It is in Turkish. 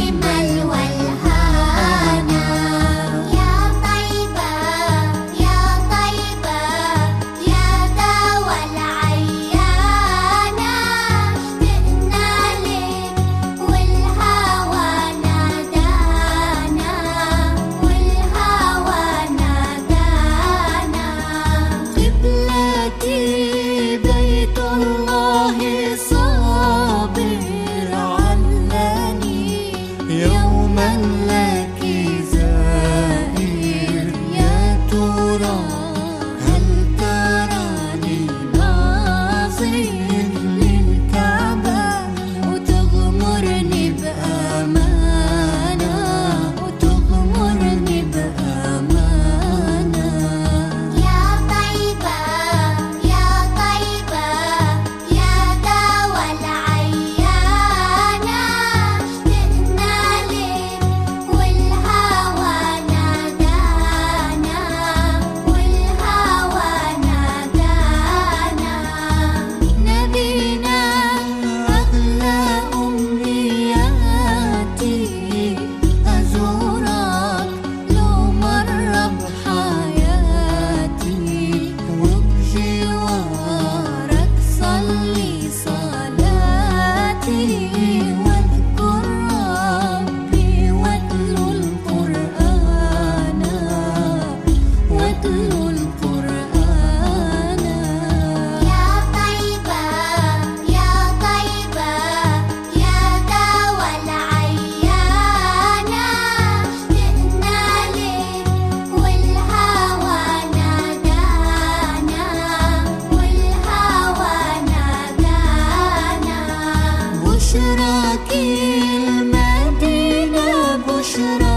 in my boşuna girmedine boşuna.